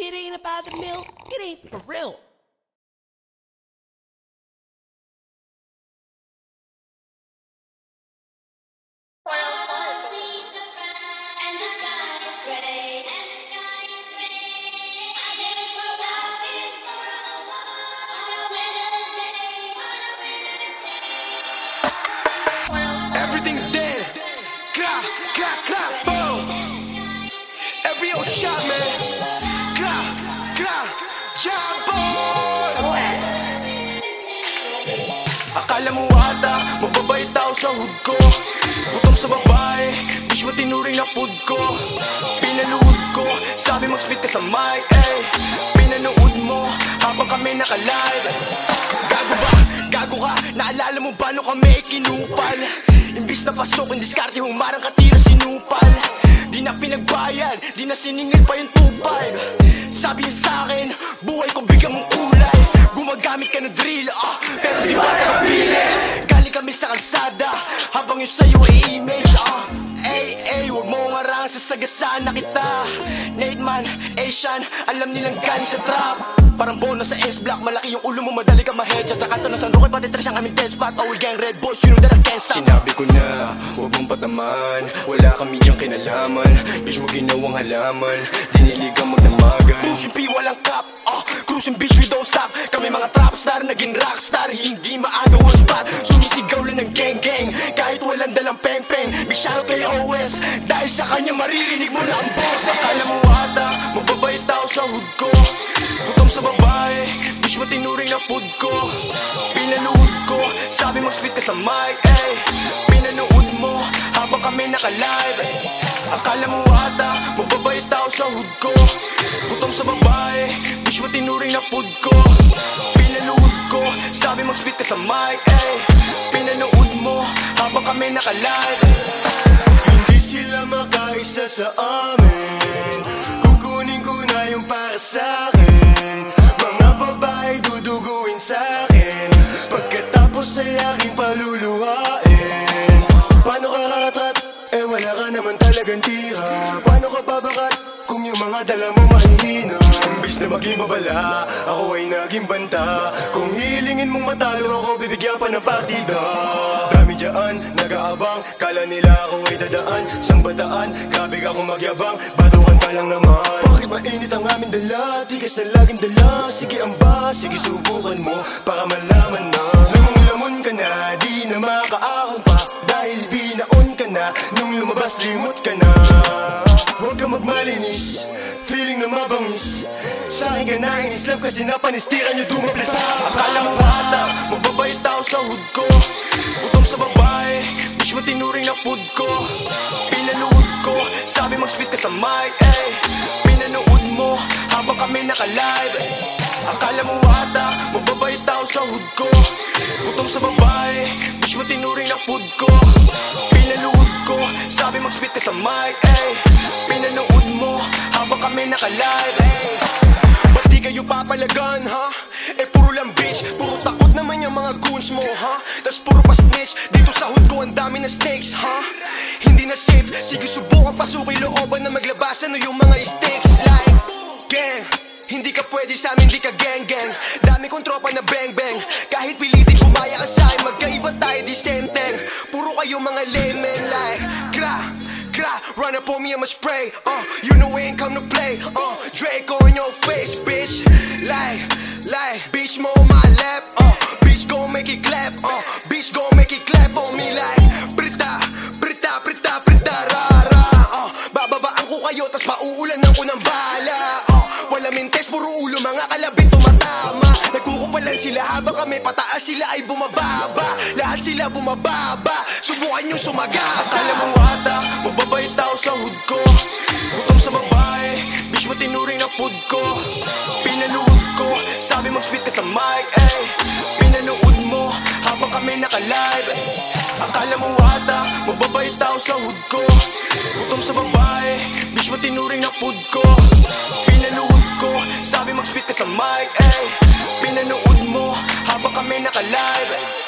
it ain't about the milk, it ain't for real. Everything dead. Clap, clap, clap, boom. Every old shot, man. Mababait tao sa hood ko. Gutom sa babae, bitch mo tinuring na food ko? Pinaluhod ko, sabi mag-spit ka sa mic, ay Pinanood mo, habang kami naka-live. Gago ba? Gago ka? Naalala mo ba nung kami kinupal? Imbis na pasok, yung diskarte humarang katira sinupal Di na pinagbayad, di na siningil pa yung tupal. Sabi niya sa akin, buhay ko bigyan mong kulay. Gumagamit ka ng drill, ah, pero di ba Galing kami sa kalsada, habang yung sa'yo ay image, ah. Ay, ay, huwag mo ngarang sasagasaan na kita. Nate man, Asian, alam nilang galing sa trap. Parang bonus sa S-Block, malaki yung ulo mo, madali ka ma-headshot. Sa kanto ng San Roque, pati tres ang aming dead spot All gang, red boys, you know that I can't stop. Sinabi ko na, huwag mong pataman Wala kami diyang kinalaman. Bitch mo ginawang halaman Dinilig ang magdamagan. Cruising P, walang cap, ah. Cruising bitch, we don't stop. Kami mga trap star, naging rockstar Hindi maagaw ang spot. Sumisigaw Kahit walang dalang peng peng Big shoutout kay OS Dahil sa kanya maririnig mo na ang boses. Akala mo ata, mababait tao sa hood ko. Gutom sa babae, bitch mo tinuring na food ko? Pinaluhod ko, sabi mag-spit ka sa mic, ay. Pinanood mo, habang kami naka-live Akala mo ata, mababait tao sa hood ko. Gutom sa babae, bitch mo tinuring na food ko, sabi mag-spit ka sa mic, ay. Pinanood mo, habang kami naka-live. Hindi sila makaisa sa amin. Kukunin ko na yung para sa akin. Mga babae duduguin sa akin. Pagkatapos ay aking paluluhain Paano ka kakatrat? Eh wala ka naman talagang tira. Paano ka babakat? Kung yung mga dala mo mahihina Imbis na maging babala. Ako ay naging banta. Kung hilingin mong matalo ako Bibigyan pa ng partida. Dami dyan, nag-aabang. Kala nila ako ay dadaan. Sang bataan, grabe ka kung magyabang. Batukan ka lang naman. Bakit mainit ang aming dala? Tigas na laging dala. Sige ang ba, sige subukan mo Para malaman na. Lamang-lamon ka na, di na makaahon pa. Dahil binaon ka na Nung lumabas limot ka na magmalinis. Feeling na mabangis. Sa akin ka na inislap Kasi napanistira nyo dumaplas sa Akala mo ata, mababait tao sa hood ko. Gutom sa babae, bitch mo tinuring na food ko? Pinaluhod ko, sabi mag-spit ka sa mic, ay. Pinanood mo, habang kami naka-live Akala mo ata, mababait tao sa hood ko. Gutom sa babae, bitch mo tinuring na food ko? Pinaluhod ko, sabi mag-spit ka sa mic, ay Pinanood mo, habang kami naka-live, ay Ba't di kayo papalagan, ha? Eh puro lang bitch, puro takot naman yung mga goons mo, ha? Tas puro pa snitch, dito sa hood ko ang dami na snakes, ha? Hindi na safe, sige subukan pasukin looban na maglabasan o yung mga stakes? Like, gang, hindi ka pwede sa amin, di ka gang gang. Dami kong tropa na bang bang. Kahit pilitin kumaya ka sa akin, magkaiba tayo di thing. Puro kayo mga lame men like, gra, gra Run up on me, I'ma spray, uh. You know we ain't come to play, uh. Drake on your face, bitch. Like, like Bitch mo on my lap, uh. Bitch gon' make it clap, uh. Bitch gon' make it clap on me like Brita, Brita, Brita, Brita, rara, uh. Bababaan ko kayo, tas mauulanan ko ng bala, uh. Wala mintes, puro ulo, mga Nagkukupalan sila habang kami pataas sila ay bumababa. Lahat sila bumababa, subukan nyo sumagasa. Akala mo ata, mababait tao sa hood ko. Gutom sa babae, bitch mo tinuring na food ko. Pinaluhod ko, sabi mag-spit ka sa mic, ay Pinanood mo, habang kami naka-live. Akala mo ata, mababait tao sa hood ko. Gutom sa babae, alive.